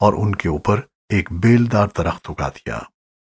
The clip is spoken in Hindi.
और उनके ऊपर एक बेलदार दरख्त उगा दिया।